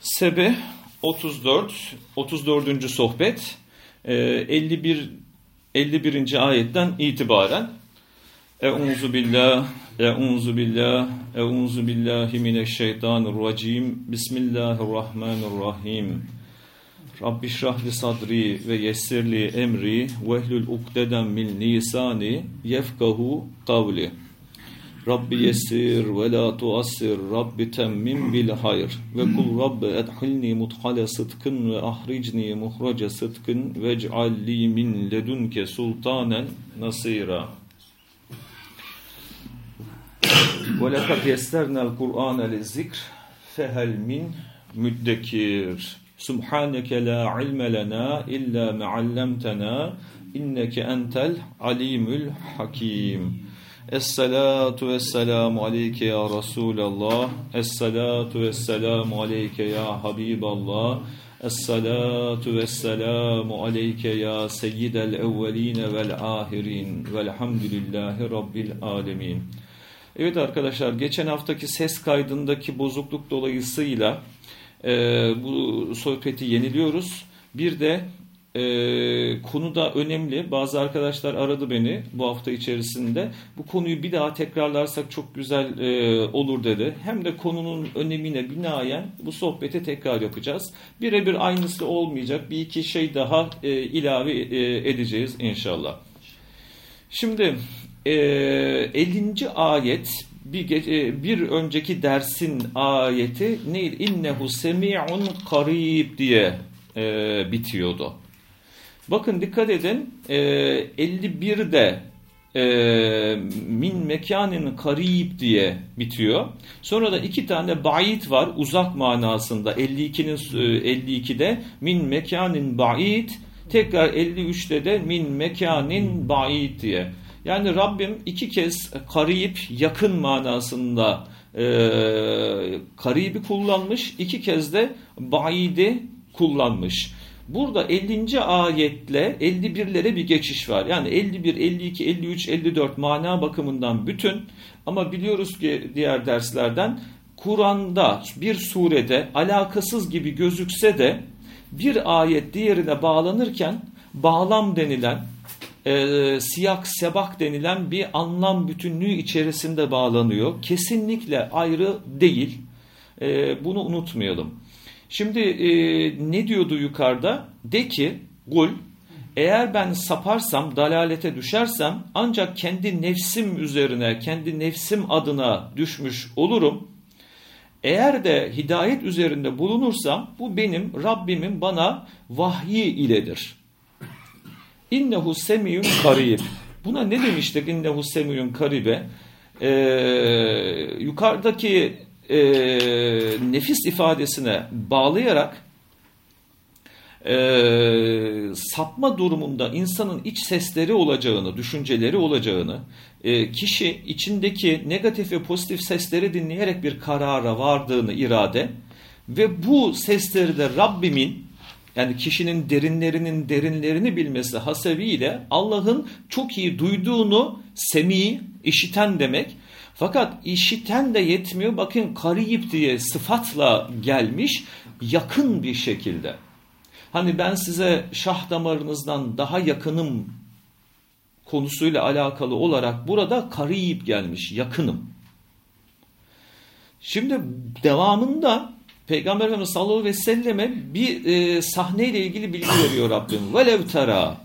Sebe 34 34. sohbet 51 51. ayetten itibaren Euzu billah Euzu billah Euzu billahi mineşşeytanirracim Bismillahirrahmanirrahim Rabbi şrahli sadri ve yessirli emri ve ehlül ukdeden min lisani yefkahu kavli Rabbi yessir ve la tuassir Rabbi temmim bil hayr ve kul Rabbi edhilni muthale sıdkın ve ahricni muhrace sıdkın vec'alli min ledunke sultanen nasira ve lekad yessernel Kur'ane li zikr fehel min müddekir Subhaneke la ilme lena illa meallemtena Esselatu vesselamu aleyke ya Resulallah. Esselatu vesselamu aleyke ya Habiballah. Esselatu vesselamu aleyke ya seyyidel evveline vel ahirin. Velhamdülillahi Rabbil alemin. Evet arkadaşlar geçen haftaki ses kaydındaki bozukluk dolayısıyla e, bu sohbeti yeniliyoruz. Bir de e, konu da önemli. Bazı arkadaşlar aradı beni bu hafta içerisinde. Bu konuyu bir daha tekrarlarsak çok güzel e, olur dedi. Hem de konunun önemine binaen bu sohbeti tekrar yapacağız. Birebir aynısı olmayacak. Bir iki şey daha e, ilave e, edeceğiz inşallah. Şimdi e, 50. ayet bir, e, bir önceki dersin ayeti neydi? İnnehu semi'un karib diye e, bitiyordu. Bakın dikkat edin e, 51'de e, min mekanin karib diye bitiyor. Sonra da iki tane ba'id var uzak manasında 52'nin 52'de min mekanin ba'id tekrar 53'te de min mekanin ba'id diye. Yani Rabbim iki kez karib yakın manasında e, karibi kullanmış iki kez de ba'idi kullanmış. Burada 50. ayetle 51'lere bir geçiş var. Yani 51, 52, 53, 54 mana bakımından bütün ama biliyoruz ki diğer derslerden Kur'an'da bir surede alakasız gibi gözükse de bir ayet diğerine bağlanırken bağlam denilen e, siyak sebak denilen bir anlam bütünlüğü içerisinde bağlanıyor. Kesinlikle ayrı değil. E, bunu unutmayalım. Şimdi e, ne diyordu yukarıda? De ki gul eğer ben saparsam, dalalete düşersem ancak kendi nefsim üzerine, kendi nefsim adına düşmüş olurum. Eğer de hidayet üzerinde bulunursam bu benim Rabbimin bana vahyi iledir. İnnehu semiyun karib. Buna ne demiştik innehu semiyun karibe? Ee, yukarıdaki e, nefis ifadesine bağlayarak e, sapma durumunda insanın iç sesleri olacağını, düşünceleri olacağını, e, kişi içindeki negatif ve pozitif sesleri dinleyerek bir karara vardığını irade ve bu sesleri de Rabbimin yani kişinin derinlerinin derinlerini bilmesi hasebiyle Allah'ın çok iyi duyduğunu semi, işiten demek fakat işiten de yetmiyor. Bakın kariyip diye sıfatla gelmiş yakın bir şekilde. Hani ben size şah damarınızdan daha yakınım konusuyla alakalı olarak burada kariyip gelmiş yakınım. Şimdi devamında Peygamber Efendimiz sallallahu aleyhi ve selleme bir e, sahneyle ilgili bilgi veriyor Rabbim. Velev tera.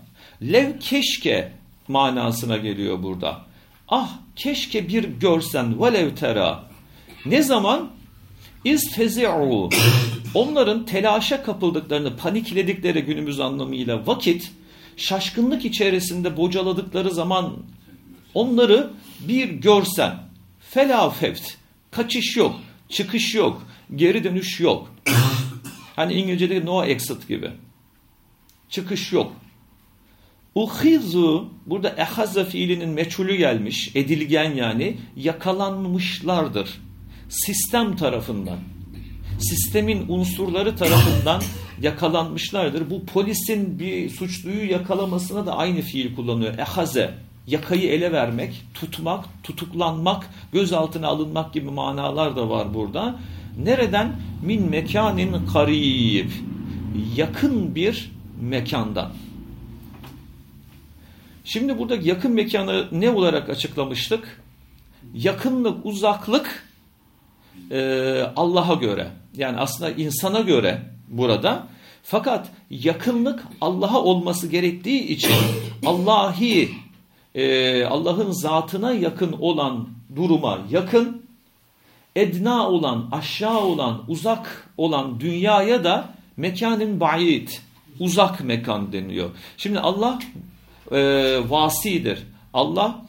Lev keşke manasına geliyor burada. Ah keşke bir görsen velev tera. Ne zaman? İz fezi'u. Onların telaşa kapıldıklarını, panikledikleri günümüz anlamıyla vakit, şaşkınlık içerisinde bocaladıkları zaman onları bir görsen. Felafeft. Kaçış yok, çıkış yok, geri dönüş yok. Hani İngilizce'de no exit gibi. Çıkış yok. Uhizu burada ehaza fiilinin meçhulü gelmiş, edilgen yani yakalanmışlardır. Sistem tarafından, sistemin unsurları tarafından yakalanmışlardır. Bu polisin bir suçluyu yakalamasına da aynı fiil kullanıyor. Ehaze, yakayı ele vermek, tutmak, tutuklanmak, gözaltına alınmak gibi manalar da var burada. Nereden? Min mekanin karib. Yakın bir mekandan. Şimdi burada yakın mekanı ne olarak açıklamıştık? Yakınlık, uzaklık e, Allah'a göre. Yani aslında insana göre burada. Fakat yakınlık Allah'a olması gerektiği için Allahi e, Allah'ın zatına yakın olan duruma yakın, edna olan, aşağı olan, uzak olan dünyaya da mekanin ba'id, uzak mekan deniliyor. Şimdi Allah e, vasidir. Allah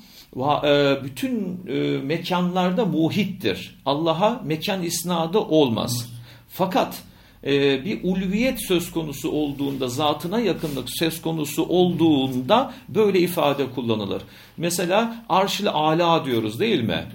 e, bütün e, mekanlarda muhittir. Allah'a mekan isnadı olmaz. Fakat e, bir ulviyet söz konusu olduğunda, zatına yakınlık söz konusu olduğunda böyle ifade kullanılır. Mesela arş-ı ala diyoruz değil mi?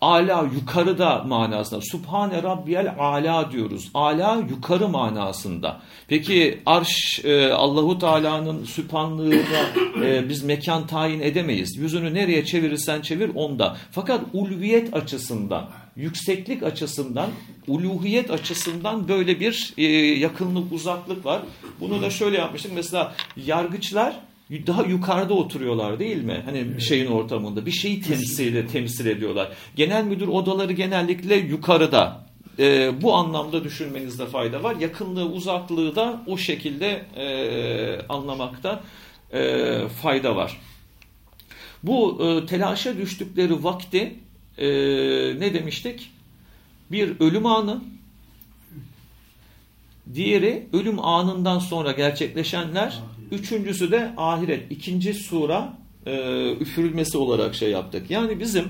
Ala yukarıda manasında. Subhane Rabbiyel ala diyoruz. Ala yukarı manasında. Peki arş e, Allahu Teala'nın sübhanlığına e, biz mekan tayin edemeyiz. Yüzünü nereye çevirirsen çevir onda. Fakat ulviyet açısından, yükseklik açısından, uluhiyet açısından böyle bir e, yakınlık, uzaklık var. Bunu da şöyle yapmıştık. Mesela yargıçlar daha yukarıda oturuyorlar değil mi? Hani evet. şeyin ortamında bir şeyi temsil, temsil ediyorlar. Genel müdür odaları genellikle yukarıda. Ee, bu anlamda düşünmenizde fayda var. Yakınlığı, uzaklığı da o şekilde e, anlamakta e, fayda var. Bu e, telaşa düştükleri vakti e, ne demiştik? Bir ölüm anı, diğeri ölüm anından sonra gerçekleşenler, Üçüncüsü de ahiret. İkinci sura e, üfürülmesi olarak şey yaptık. Yani bizim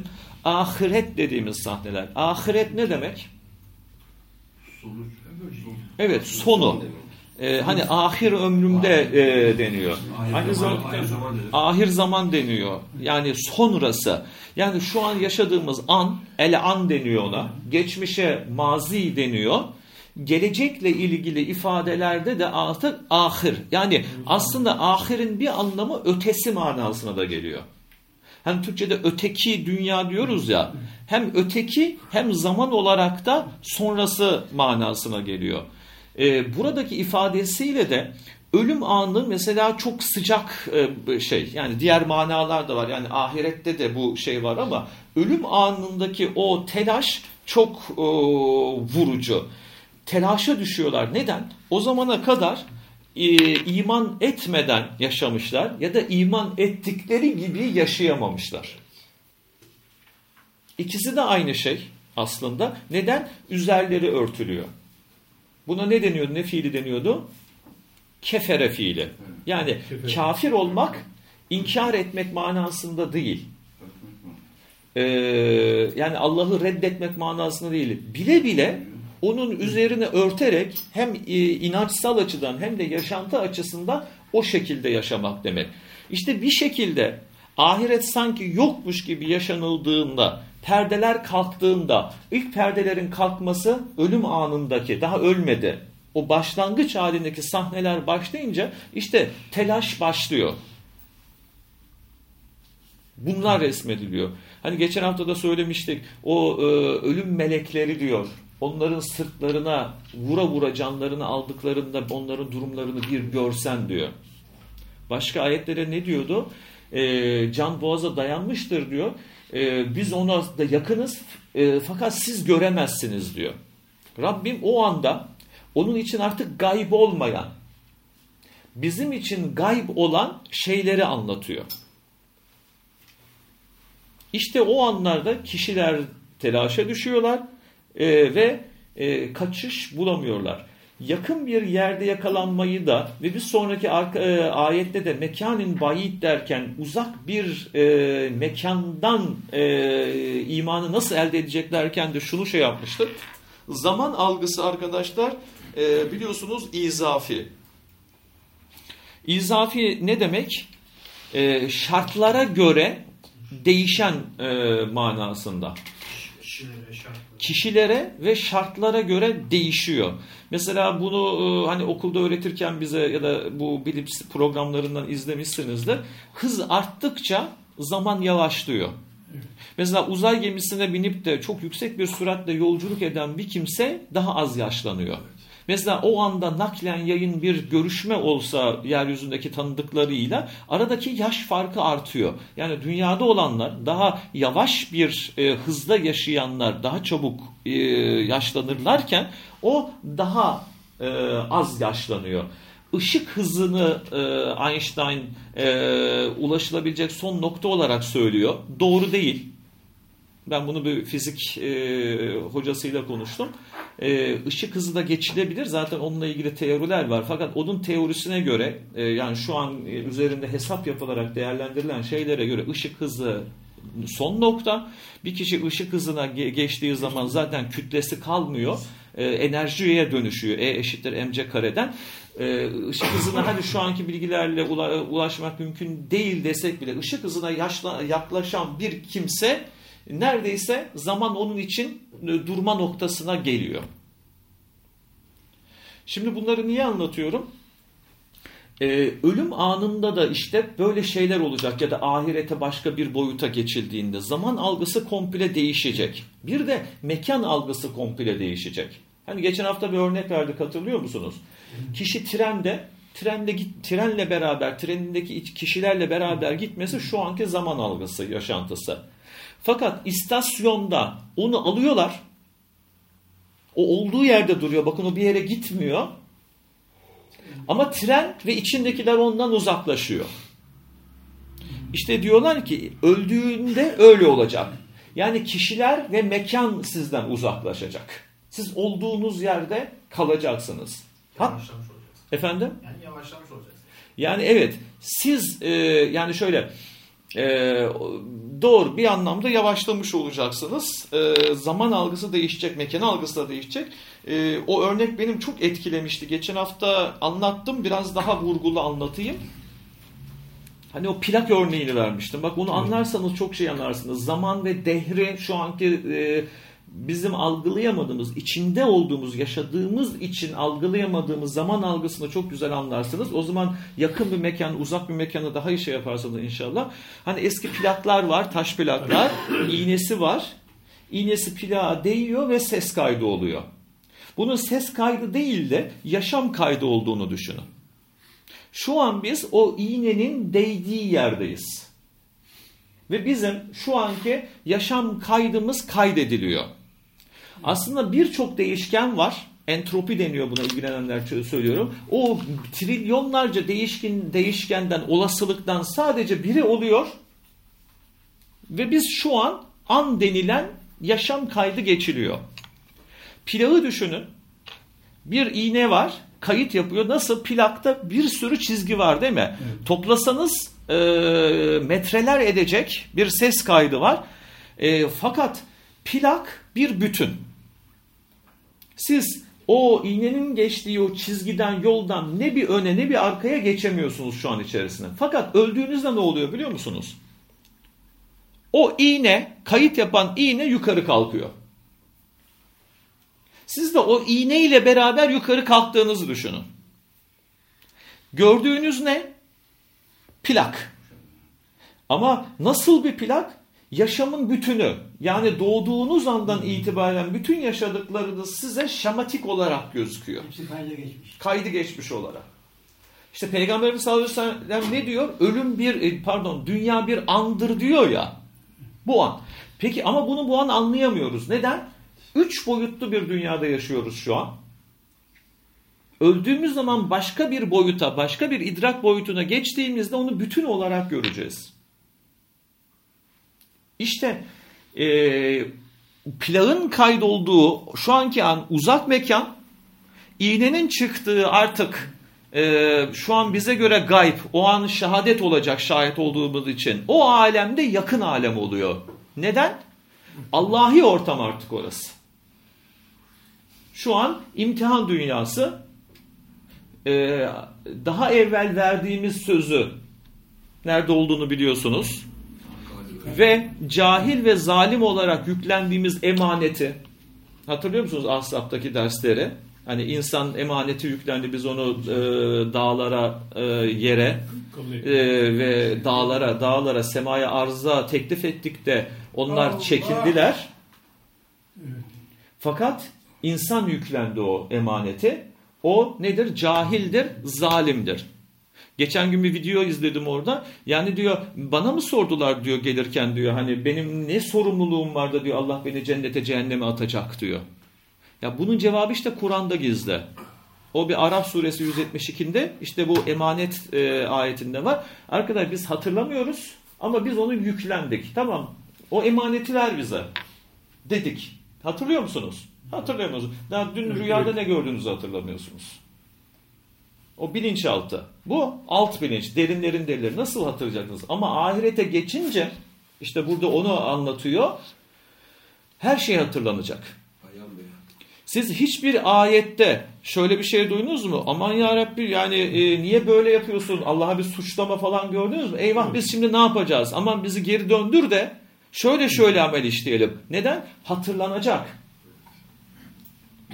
ahiret dediğimiz sahneler. Ahiret ne demek? Evet sonu. Ee, hani ahir ömrümde e, deniyor. Aynı zamanda ahir zaman deniyor. Yani sonrası. Yani şu an yaşadığımız an, el an deniyor ona. Geçmişe mazi deniyor gelecekle ilgili ifadelerde de artık ahir. Yani aslında ahirin bir anlamı ötesi manasına da geliyor. Hem Türkçe'de öteki dünya diyoruz ya. Hem öteki hem zaman olarak da sonrası manasına geliyor. Ee, buradaki ifadesiyle de ölüm anı mesela çok sıcak e, şey. Yani diğer manalar da var. Yani ahirette de bu şey var ama ölüm anındaki o telaş çok e, vurucu telaşa düşüyorlar. Neden? O zamana kadar e, iman etmeden yaşamışlar ya da iman ettikleri gibi yaşayamamışlar. İkisi de aynı şey aslında. Neden? Üzerleri örtülüyor. Buna ne deniyordu? Ne fiili deniyordu? Kefere fiili. Yani kafir olmak inkar etmek manasında değil. Ee, yani Allah'ı reddetmek manasında değil. Bile bile onun üzerine örterek hem e, inançsal açıdan hem de yaşantı açısından o şekilde yaşamak demek. İşte bir şekilde ahiret sanki yokmuş gibi yaşanıldığında, perdeler kalktığında, ilk perdelerin kalkması ölüm anındaki, daha ölmedi. O başlangıç halindeki sahneler başlayınca işte telaş başlıyor. Bunlar resmediliyor. Hani geçen hafta da söylemiştik. O e, ölüm melekleri diyor onların sırtlarına vura vura canlarını aldıklarında onların durumlarını bir görsen diyor. Başka ayetlere ne diyordu? E, can boğaza dayanmıştır diyor. E, biz ona da yakınız e, fakat siz göremezsiniz diyor. Rabbim o anda onun için artık gayb olmayan, bizim için gayb olan şeyleri anlatıyor. İşte o anlarda kişiler telaşa düşüyorlar e, ve e, kaçış bulamıyorlar. Yakın bir yerde yakalanmayı da ve bir sonraki arka, e, ayette de mekanin bayit derken uzak bir e, mekandan e, imanı nasıl elde edeceklerken de şunu şey yapmıştır. Zaman algısı arkadaşlar e, biliyorsunuz izafi. İzafi ne demek? E, şartlara göre değişen e, manasında kişilere ve şartlara göre değişiyor. Mesela bunu e, hani okulda öğretirken bize ya da bu bilim programlarından izlemişsinizdir. Hız arttıkça zaman yavaşlıyor. Mesela uzay gemisine binip de çok yüksek bir süratle yolculuk eden bir kimse daha az yaşlanıyor. Mesela o anda naklen yayın bir görüşme olsa yeryüzündeki tanıdıklarıyla aradaki yaş farkı artıyor. Yani dünyada olanlar daha yavaş bir e, hızda yaşayanlar daha çabuk e, yaşlanırlarken o daha e, az yaşlanıyor. Işık hızını e, Einstein e, ulaşılabilecek son nokta olarak söylüyor. Doğru değil. Ben bunu bir fizik e, hocasıyla konuştum. E, ışık hızı da geçilebilir. Zaten onunla ilgili teoriler var. Fakat onun teorisine göre e, yani şu an üzerinde hesap yapılarak değerlendirilen şeylere göre ışık hızı son nokta. Bir kişi ışık hızına geçtiği zaman zaten kütlesi kalmıyor. E, enerjiye dönüşüyor. E eşittir mc kareden. E, ışık hızına hadi şu anki bilgilerle ulaşmak mümkün değil desek bile ışık hızına yaşla, yaklaşan bir kimse neredeyse zaman onun için e, durma noktasına geliyor. Şimdi bunları niye anlatıyorum? Ee, ölüm anında da işte böyle şeyler olacak ya da ahirete başka bir boyuta geçildiğinde zaman algısı komple değişecek. Bir de mekan algısı komple değişecek. Hani geçen hafta bir örnek verdik hatırlıyor musunuz? Kişi trende trenle git, trenle beraber trenindeki kişilerle beraber gitmesi şu anki zaman algısı, yaşantısı. Fakat istasyonda onu alıyorlar. O olduğu yerde duruyor. Bakın o bir yere gitmiyor. Ama tren ve içindekiler ondan uzaklaşıyor. İşte diyorlar ki öldüğünde öyle olacak. Yani kişiler ve mekan sizden uzaklaşacak. Siz olduğunuz yerde kalacaksınız. Ha? Efendim? Yani yavaşlamış olacaksınız. Yani evet siz e, yani şöyle e, doğru bir anlamda yavaşlamış olacaksınız. E, zaman algısı değişecek, mekan algısı da değişecek. E, o örnek benim çok etkilemişti. Geçen hafta anlattım, biraz daha vurgulu anlatayım. Hani o plak örneğini vermiştim. Bak onu anlarsanız çok şey anlarsınız. Zaman ve dehri şu anki e, bizim algılayamadığımız, içinde olduğumuz, yaşadığımız için algılayamadığımız zaman algısını çok güzel anlarsınız. O zaman yakın bir mekan, uzak bir mekana daha iyi şey yaparsanız inşallah. Hani eski plaklar var, taş plaklar, iğnesi var. İğnesi plağa değiyor ve ses kaydı oluyor. Bunun ses kaydı değil de yaşam kaydı olduğunu düşünün. Şu an biz o iğnenin değdiği yerdeyiz. Ve bizim şu anki yaşam kaydımız kaydediliyor. Aslında birçok değişken var. Entropi deniyor buna ilgilenenler söylüyorum. O trilyonlarca değişken değişkenden, olasılıktan sadece biri oluyor. Ve biz şu an an denilen yaşam kaydı geçiliyor. Plağı düşünün. Bir iğne var, kayıt yapıyor. Nasıl? Plakta bir sürü çizgi var değil mi? Evet. Toplasanız e, metreler edecek bir ses kaydı var. E, fakat plak bir bütün. Siz o iğnenin geçtiği o çizgiden, yoldan ne bir öne ne bir arkaya geçemiyorsunuz şu an içerisinde. Fakat öldüğünüzde ne oluyor biliyor musunuz? O iğne, kayıt yapan iğne yukarı kalkıyor. Siz de o iğne ile beraber yukarı kalktığınızı düşünün. Gördüğünüz ne? Plak. Ama nasıl bir plak? Yaşamın bütünü yani doğduğunuz andan itibaren bütün yaşadıklarınız size şematik olarak gözüküyor. Hepsi kaydı geçmiş. Kaydı geçmiş olarak. İşte Peygamberimiz sallallahu aleyhi ve sellem ne diyor? Ölüm bir e, pardon dünya bir andır diyor ya. Bu an. Peki ama bunu bu an anlayamıyoruz. Neden? Üç boyutlu bir dünyada yaşıyoruz şu an. Öldüğümüz zaman başka bir boyuta, başka bir idrak boyutuna geçtiğimizde onu bütün olarak göreceğiz. İşte e, plağın kaydolduğu şu anki an uzak mekan, iğnenin çıktığı artık e, şu an bize göre gayb, o an şehadet olacak şahit olduğumuz için. O alemde yakın alem oluyor. Neden? Allahi ortam artık orası. Şu an imtihan dünyası e, daha evvel verdiğimiz sözü nerede olduğunu biliyorsunuz ve cahil ve zalim olarak yüklendiğimiz emaneti hatırlıyor musunuz Asap'taki dersleri? Hani insan emaneti yüklendi biz onu e, dağlara, e, yere e, ve dağlara, dağlara, semaya arıza teklif ettik de onlar Allah! çekildiler. Evet. Fakat insan yüklendi o emaneti. O nedir? Cahildir, zalimdir. Geçen gün bir video izledim orada. Yani diyor bana mı sordular diyor gelirken diyor. Hani benim ne sorumluluğum var da diyor Allah beni cennete cehenneme atacak diyor. Ya bunun cevabı işte Kur'an'da gizli. O bir Araf suresi 172'de işte bu emanet e, ayetinde var. Arkadaşlar biz hatırlamıyoruz ama biz onu yüklendik. Tamam o emaneti ver bize dedik. Hatırlıyor musunuz? Hatırlıyor musunuz? Daha dün rüyada ne gördüğünüzü hatırlamıyorsunuz. O bilinçaltı. Bu alt bilinç, derinlerin derinleri. Nasıl hatırlayacaksınız? Ama ahirete geçince işte burada onu anlatıyor. Her şey hatırlanacak. Siz hiçbir ayette şöyle bir şey duydunuz mu? Aman ya Rabbi yani e, niye böyle yapıyorsun? Allah'a bir suçlama falan gördünüz mü? Eyvah biz şimdi ne yapacağız? Aman bizi geri döndür de şöyle şöyle amel işleyelim. Neden? Hatırlanacak.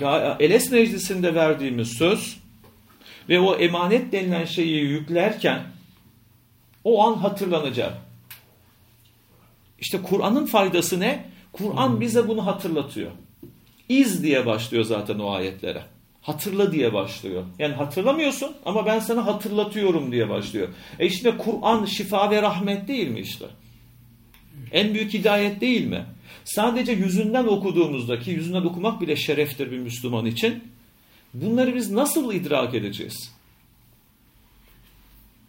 Ya, Eles Meclisi'nde verdiğimiz söz ve o emanet denilen şeyi yüklerken o an hatırlanacak. İşte Kur'an'ın faydası ne? Kur'an bize bunu hatırlatıyor. İz diye başlıyor zaten o ayetlere. Hatırla diye başlıyor. Yani hatırlamıyorsun ama ben sana hatırlatıyorum diye başlıyor. E işte Kur'an şifa ve rahmet değil mi işte? En büyük hidayet değil mi? Sadece yüzünden okuduğumuzda ki yüzünden okumak bile şereftir bir Müslüman için. Bunları biz nasıl idrak edeceğiz?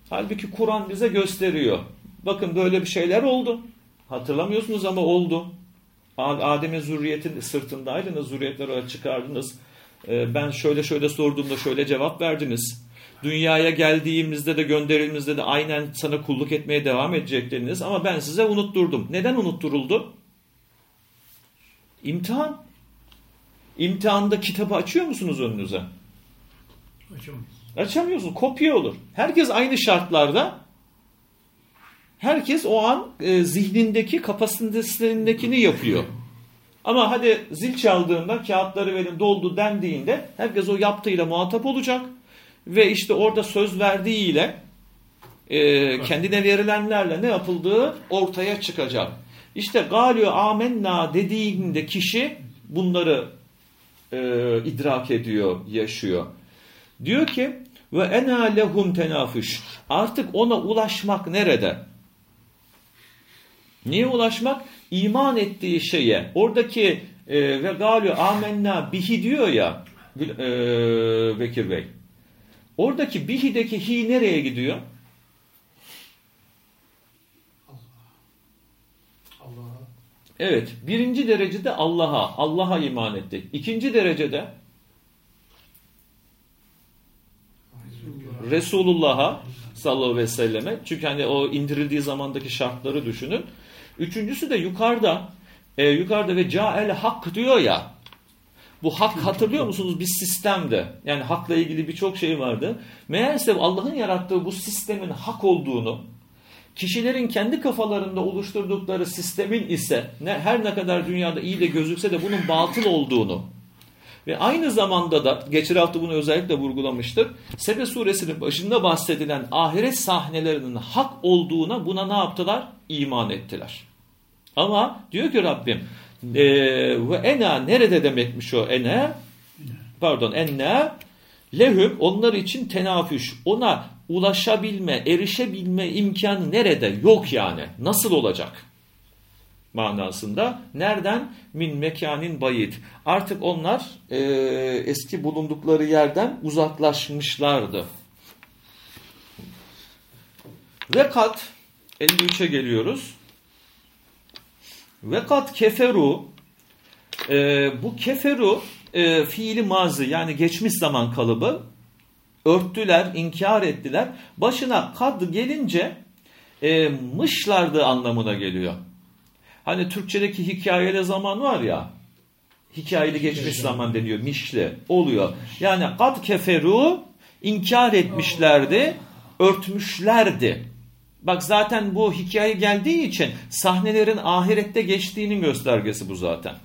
Halbuki Kur'an bize gösteriyor. Bakın böyle bir şeyler oldu. Hatırlamıyorsunuz ama oldu. Adem'in zürriyetin sırtındaydınız, zürriyetleri çıkardınız. Ee, ben şöyle şöyle sorduğumda şöyle cevap verdiniz. Dünyaya geldiğimizde de gönderildiğimizde de aynen sana kulluk etmeye devam edecektiniz ama ben size unutturdum. Neden unutturuldu? İmtihan. İmtihanda kitabı açıyor musunuz önünüze? Açamayız. Açamıyorsun. Kopya olur. Herkes aynı şartlarda herkes o an e, zihnindeki kapasitesindekini yapıyor. Ama hadi zil çaldığında kağıtları verin doldu dendiğinde herkes o yaptığıyla muhatap olacak ve işte orada söz verdiğiyle e, kendine verilenlerle ne yapıldığı ortaya çıkacak. İşte galio amenna dediğinde kişi bunları e, idrak ediyor, yaşıyor. Diyor ki ve ena lehum tenafüş. Artık ona ulaşmak nerede? Niye ulaşmak? İman ettiği şeye. Oradaki e, ve galio amenna bihi diyor ya e, Bekir Bey. Oradaki bihideki hi nereye gidiyor? Allah'a. Evet. Birinci derecede Allah'a. Allah'a iman ettik. İkinci derecede Resulullah. Resulullah'a sallallahu aleyhi ve selleme. Çünkü hani o indirildiği zamandaki şartları düşünün. Üçüncüsü de yukarıda e, yukarıda ve cael hak diyor ya. Bu hak hatırlıyor musunuz? Bir sistemde. Yani hakla ilgili birçok şey vardı. Meğerse Allah'ın yarattığı bu sistemin hak olduğunu, kişilerin kendi kafalarında oluşturdukları sistemin ise ne, her ne kadar dünyada iyi de gözükse de bunun batıl olduğunu ve aynı zamanda da geçen hafta bunu özellikle vurgulamıştık. Sebe suresinin başında bahsedilen ahiret sahnelerinin hak olduğuna buna ne yaptılar? İman ettiler. Ama diyor ki Rabbim e, ve ena nerede demekmiş o ene? Pardon enne lehüm onlar için tenafüş. Ona ulaşabilme, erişebilme imkanı nerede? Yok yani. Nasıl olacak? manasında. Nereden? Min mekanin bayit. Artık onlar e, eski bulundukları yerden uzaklaşmışlardı. Ve kat 53'e geliyoruz. Ve kat keferu e, bu keferu e, fiili mazı yani geçmiş zaman kalıbı örttüler, inkar ettiler. Başına kad gelince e, mışlardı anlamına geliyor. Hani Türkçedeki hikayeli zaman var ya, hikayeli geçmiş zaman deniyor, mişli oluyor. Yani kad keferu inkar etmişlerdi, örtmüşlerdi. Bak zaten bu hikaye geldiği için sahnelerin ahirette geçtiğinin göstergesi bu zaten.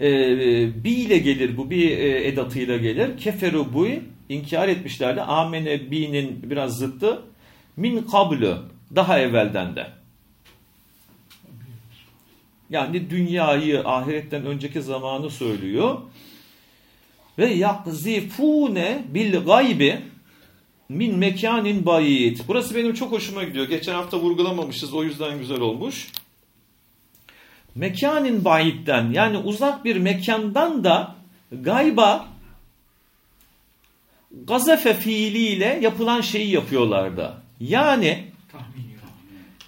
E, bi ile gelir bu bir e, edatıyla gelir. Keferu bu inkar etmişlerdi. Amene bi'nin biraz zıttı. Min kablu daha evvelden de. Yani dünyayı ahiretten önceki zamanı söylüyor. Ve yakzifune bil gaybi min mekanin bayit. Burası benim çok hoşuma gidiyor. Geçen hafta vurgulamamışız o yüzden güzel olmuş. Mekanin bayitten yani uzak bir mekandan da gayba gazefe fiiliyle yapılan şeyi yapıyorlardı. Yani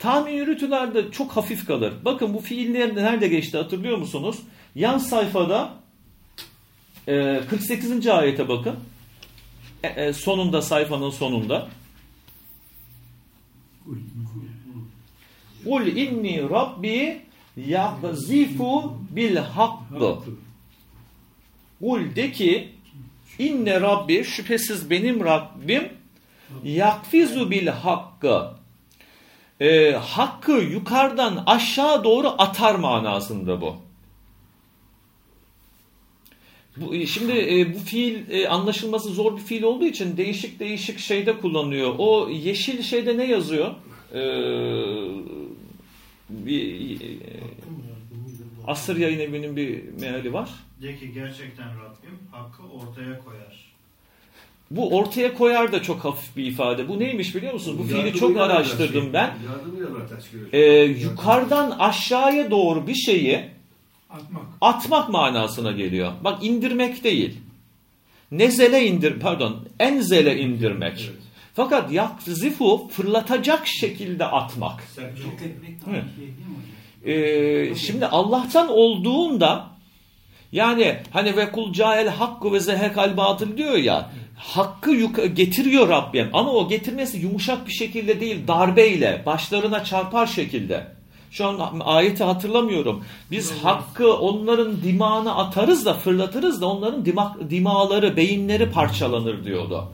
Tahmin yürütülerde çok hafif kalır. Bakın bu fiiller nerede geçti hatırlıyor musunuz? Yan sayfada e, 48. ayete bakın. E, e, sonunda sayfanın sonunda. Kul inni rabbi yakzifu bil hakkı. Kul de ki inne rabbi şüphesiz benim Rabbim yakfizu bil hakkı. E, hakkı yukarıdan aşağı doğru atar manasında bu. Bu, e, şimdi e, bu fiil e, anlaşılması zor bir fiil olduğu için değişik değişik şeyde kullanıyor. O yeşil şeyde ne yazıyor? E, bir, e, Asır Yayın Evi'nin bir meali var. De ki gerçekten Rabbim hakkı ortaya koyar. Bu ortaya koyar da çok hafif bir ifade. Bu neymiş biliyor musunuz? Bu fiili Yardımıyla çok araştırdım şey- ben. E, ediyor. yukarıdan aşağıya doğru bir şeyi Atmak. atmak manasına geliyor. Bak indirmek değil. Nezele indir, pardon, enzele indirmek. Evet. Fakat yakzifu fırlatacak şekilde atmak. Ee, şimdi Allah'tan olduğunda yani hani ve kul cael hakkı ve zehekal batıl diyor ya hakkı getiriyor Rabbim ama o getirmesi yumuşak bir şekilde değil darbeyle başlarına çarpar şekilde. Şu an ayeti hatırlamıyorum. Biz hakkı onların dimağına atarız da fırlatırız da onların dimak, dimaları, beyinleri parçalanır diyordu.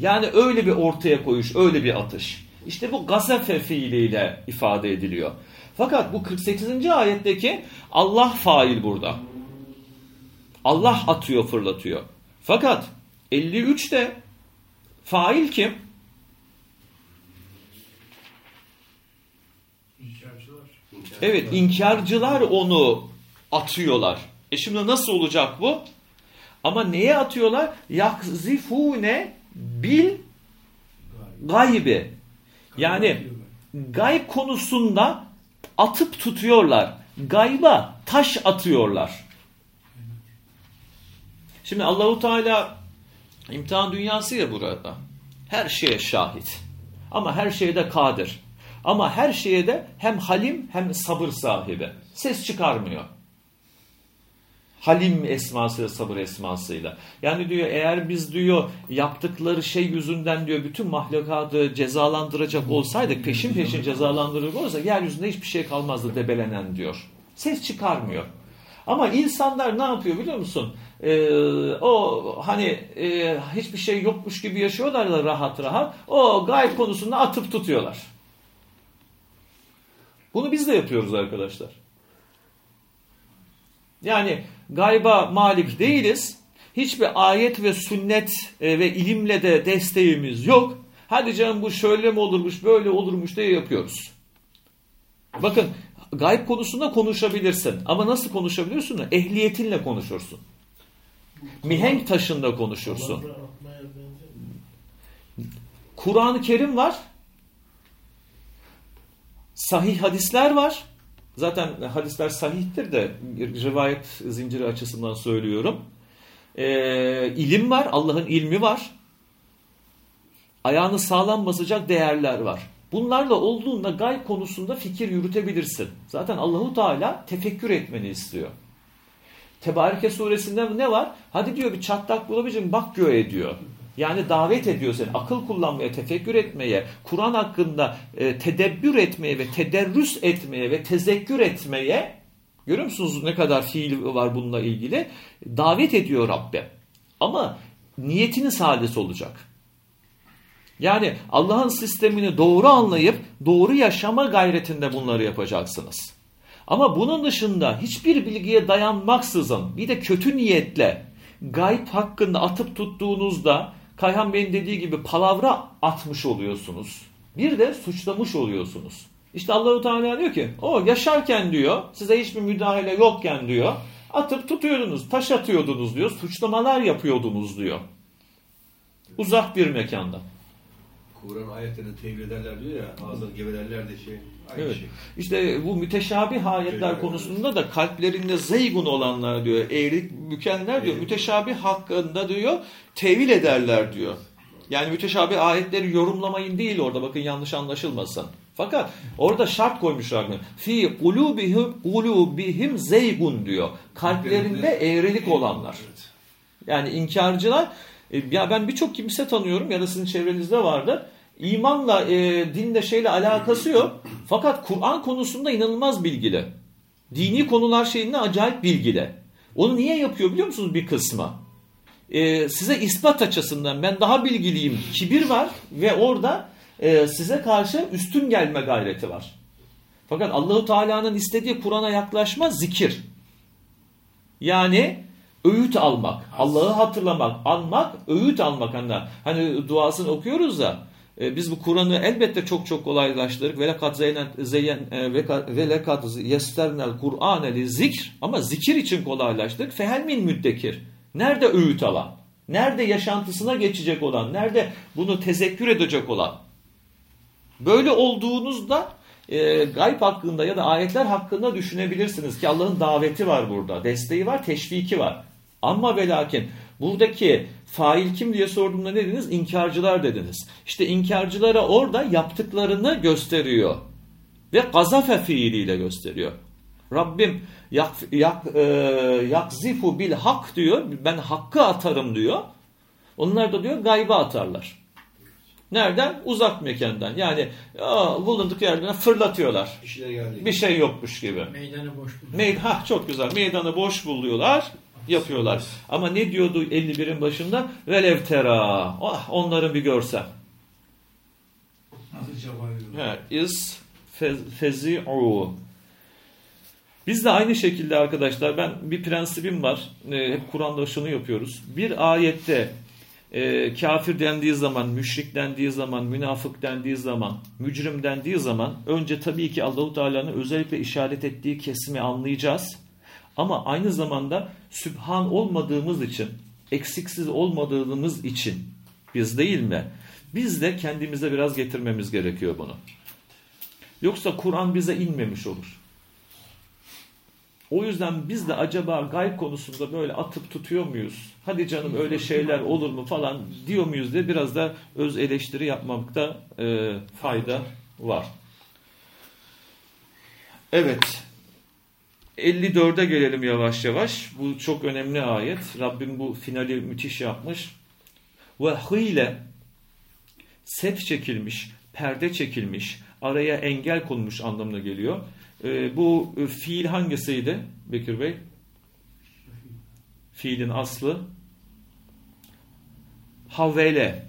Yani öyle bir ortaya koyuş, öyle bir atış. İşte bu gazefe fiiliyle ifade ediliyor. Fakat bu 48. ayetteki Allah fail burada. Allah atıyor, fırlatıyor. Fakat 53'te fail kim? Evet, inkarcılar onu atıyorlar. E şimdi nasıl olacak bu? Ama neye atıyorlar? Yakzifune bil gaybi. Yani gayb konusunda atıp tutuyorlar. Gayba taş atıyorlar. Şimdi Allahu Teala imtihan dünyası ya burada. Her şeye şahit. Ama her şeye de kadir. Ama her şeye de hem halim hem sabır sahibi. Ses çıkarmıyor. Halim esmasıyla, sabır esmasıyla. Yani diyor eğer biz diyor yaptıkları şey yüzünden diyor bütün mahlukatı cezalandıracak olsaydık, peşin peşin cezalandıracak olsa yeryüzünde hiçbir şey kalmazdı debelenen diyor. Ses çıkarmıyor. Ama insanlar ne yapıyor biliyor musun? Ee, o hani e, hiçbir şey yokmuş gibi yaşıyorlar da rahat rahat. O gayb konusunda atıp tutuyorlar. Bunu biz de yapıyoruz arkadaşlar. Yani gayba malik değiliz. Hiçbir ayet ve sünnet e, ve ilimle de desteğimiz yok. Hadi canım bu şöyle mi olurmuş böyle olurmuş diye yapıyoruz. Bakın gayb konusunda konuşabilirsin. Ama nasıl konuşabiliyorsun? Ehliyetinle konuşursun. Mihenk taşında konuşursun. Kur'an-ı Kerim var. Sahih hadisler var. Zaten hadisler sahihtir de rivayet zinciri açısından söylüyorum. Ee, ilim var, Allah'ın ilmi var. Ayağını sağlam basacak değerler var. Bunlarla olduğunda gayb konusunda fikir yürütebilirsin. Zaten Allahu Teala tefekkür etmeni istiyor. Tebareke suresinde ne var? Hadi diyor bir çatlak bulabileceğim bak göğe diyor. Yani davet ediyor seni akıl kullanmaya, tefekkür etmeye, Kur'an hakkında e, tedebbür etmeye ve tederrüs etmeye ve tezekkür etmeye görüyor musunuz ne kadar fiil var bununla ilgili? Davet ediyor Rabbim. Ama niyetiniz halis olacak. Yani Allah'ın sistemini doğru anlayıp doğru yaşama gayretinde bunları yapacaksınız. Ama bunun dışında hiçbir bilgiye dayanmaksızın bir de kötü niyetle gayb hakkında atıp tuttuğunuzda Kayhan Bey'in dediği gibi palavra atmış oluyorsunuz. Bir de suçlamış oluyorsunuz. İşte Allahu Teala diyor ki o yaşarken diyor size hiçbir müdahale yokken diyor atıp tutuyordunuz, taş atıyordunuz diyor, suçlamalar yapıyordunuz diyor. Uzak bir mekanda. Kur'an ayetlerini tevil ederler diyor ya, ağızları gevelerler de şey, aynı Evet. şey. İşte bu müteşabih ayetler Evet. konusunda da kalplerinde zeygun olanlar diyor, eğrilik bükenler diyor, Evet. müteşabih hakkında diyor, tevil ederler diyor. Yani müteşabih ayetleri yorumlamayın değil orada bakın yanlış anlaşılmasın. Fakat orada şart koymuşlar. Fi kulubihim kulubihim zeygun diyor. Kalplerinde eğrilik olanlar. Yani inkarcılar ya ben birçok kimse tanıyorum ya da sizin çevrenizde vardır. İmanla, e, dinle şeyle alakası yok. Fakat Kur'an konusunda inanılmaz bilgili. Dini konular şeyinde acayip bilgili. Onu niye yapıyor biliyor musunuz bir kısmı? E, size ispat açısından ben daha bilgiliyim. Kibir var ve orada e, size karşı üstün gelme gayreti var. Fakat Allahu Teala'nın istediği Kur'an'a yaklaşma zikir. Yani öğüt almak, Allah'ı hatırlamak, anmak, öğüt almak. Hani, hani duasını okuyoruz da e, biz bu Kur'an'ı elbette çok çok kolaylaştırdık. Ve lekad zeynen zeyen e, ve ka- ve lekad yesternel Kur'ane li zikr ama zikir için kolaylaştırdık. Fehel müddekir. Nerede öğüt alan? Nerede yaşantısına geçecek olan? Nerede bunu tezekkür edecek olan? Böyle olduğunuzda e, gayb hakkında ya da ayetler hakkında düşünebilirsiniz ki Allah'ın daveti var burada. Desteği var, teşviki var. Ama ve lakin buradaki fail kim diye sorduğumda ne dediniz? İnkarcılar dediniz. İşte inkarcılara orada yaptıklarını gösteriyor. Ve gazafe fiiliyle gösteriyor. Rabbim yak, yak, e, yakzifu bil hak diyor. Ben hakkı atarım diyor. Onlar da diyor gayba atarlar. Nereden? Uzak mekandan. Yani aa, bulunduk yerden fırlatıyorlar. Bir geldi. Bir şey yokmuş gibi. Meydanı boş buluyor. Meyd ha çok güzel. Meydanı boş buluyorlar, yapıyorlar. Ama ne diyordu 51'in başında? Velev tera. Ah onların bir? He, is fez- fezi'u. Biz de aynı şekilde arkadaşlar ben bir prensibim var. Ee, hep Kur'an'da şunu yapıyoruz. Bir ayette e, kafir dendiği zaman, müşrik dendiği zaman, münafık dendiği zaman, mücrim dendiği zaman önce tabii ki Allahu Teala'nın özellikle işaret ettiği kesimi anlayacağız. Ama aynı zamanda sübhan olmadığımız için, eksiksiz olmadığımız için biz değil mi? Biz de kendimize biraz getirmemiz gerekiyor bunu. Yoksa Kur'an bize inmemiş olur. O yüzden biz de acaba gayb konusunda böyle atıp tutuyor muyuz? Hadi canım öyle şeyler olur mu falan diyor muyuz diye biraz da öz eleştiri yapmakta e, fayda var. Evet. 54'e gelelim yavaş yavaş. Bu çok önemli ayet. Rabbim bu finali müthiş yapmış. Ve hile set çekilmiş, perde çekilmiş, araya engel konmuş anlamına geliyor. Ee, bu e, fiil hangisiydi Bekir Bey? Fiilin aslı havele.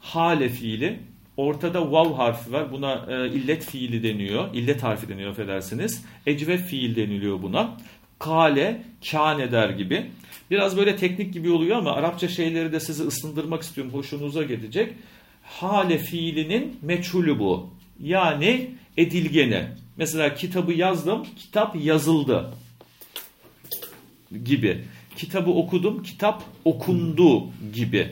Hale fiili. Ortada vav harfi var. Buna e, illet fiili deniyor. İllet harfi deniyor affedersiniz. Ecve fiil deniliyor buna. Kale, kâne eder gibi. Biraz böyle teknik gibi oluyor ama Arapça şeyleri de sizi ısındırmak istiyorum. Hoşunuza gidecek. Hale fiilinin meçhulü bu. Yani edilgeni. Mesela kitabı yazdım, kitap yazıldı gibi. Kitabı okudum, kitap okundu gibi.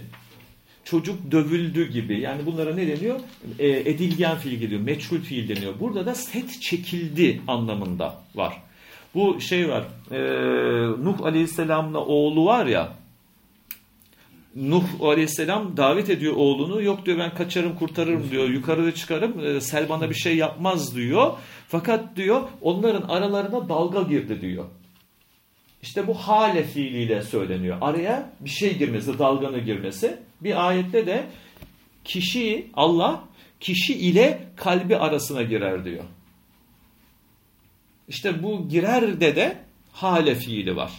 Çocuk dövüldü gibi. Yani bunlara ne deniyor? E, edilgen fiil geliyor. Meçhul fiil deniyor. Burada da set çekildi anlamında var. Bu şey var. E, Nuh Aleyhisselam'la oğlu var ya. Nuh Aleyhisselam davet ediyor oğlunu. Yok diyor ben kaçarım kurtarırım diyor. Yukarıda çıkarım. E, sel bana bir şey yapmaz diyor. Fakat diyor onların aralarına dalga girdi diyor. İşte bu hale fiiliyle söyleniyor. Araya bir şey girmesi, dalganın girmesi. Bir ayette de kişi, Allah kişi ile kalbi arasına girer diyor. İşte bu girer de de hale fiili var.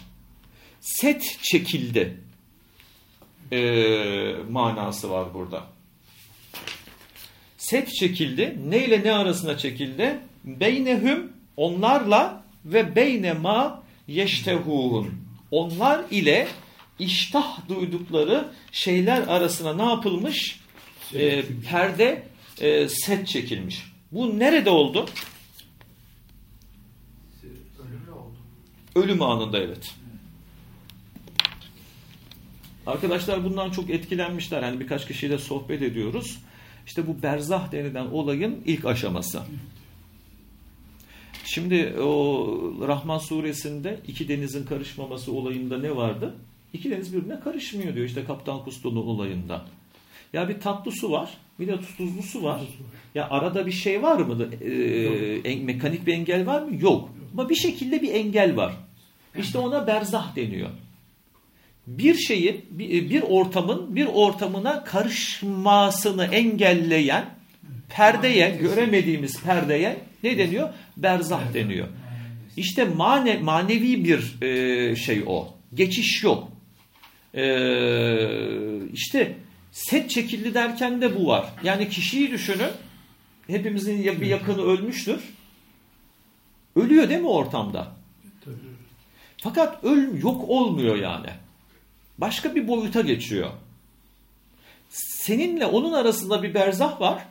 Set çekildi e, manası var burada. Set çekildi. Ne ile ne arasına çekildi? beynehum onlarla ve beyne ma yeştehun. Onlar ile iştah duydukları şeyler arasına ne yapılmış? E, perde e, set çekilmiş. Bu nerede oldu? Ölüm anında evet. Arkadaşlar bundan çok etkilenmişler. Yani birkaç kişiyle sohbet ediyoruz. İşte bu berzah denilen olayın ilk aşaması. Şimdi o Rahman suresinde iki denizin karışmaması olayında ne vardı? İki deniz birbirine karışmıyor diyor işte Kaptan Kusto'nun olayında. Ya bir tatlı su var, bir de tuzlu su var. Ya arada bir şey var mı? Ee, en- mekanik bir engel var mı? Yok. Ama bir şekilde bir engel var. İşte ona berzah deniyor. Bir şeyin, bir, bir ortamın bir ortamına karışmasını engelleyen perdeye, göremediğimiz perdeye ne deniyor? Berzah deniyor. İşte mane, manevi bir e, şey o. Geçiş yok. E, işte set çekildi derken de bu var. Yani kişiyi düşünün. Hepimizin bir yakını ölmüştür. Ölüyor değil mi ortamda? Fakat ölüm yok olmuyor yani. Başka bir boyuta geçiyor. Seninle onun arasında bir berzah var.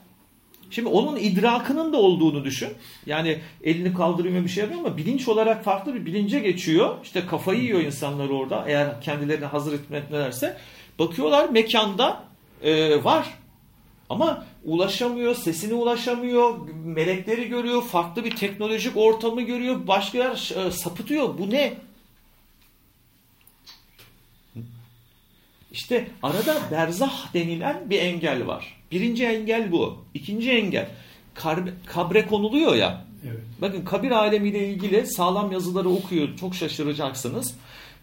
Şimdi onun idrakının da olduğunu düşün. Yani elini kaldırıyor bir şey yapıyor ama bilinç olarak farklı bir bilince geçiyor. İşte kafayı yiyor insanlar orada eğer kendilerini hazır etmeklerse. Bakıyorlar mekanda e, var. Ama ulaşamıyor, sesine ulaşamıyor, melekleri görüyor, farklı bir teknolojik ortamı görüyor, başka yer e, sapıtıyor. Bu ne? İşte arada berzah denilen bir engel var. Birinci engel bu. İkinci engel kabre konuluyor ya. Evet. Bakın kabir alemiyle ilgili sağlam yazıları okuyor. Çok şaşıracaksınız.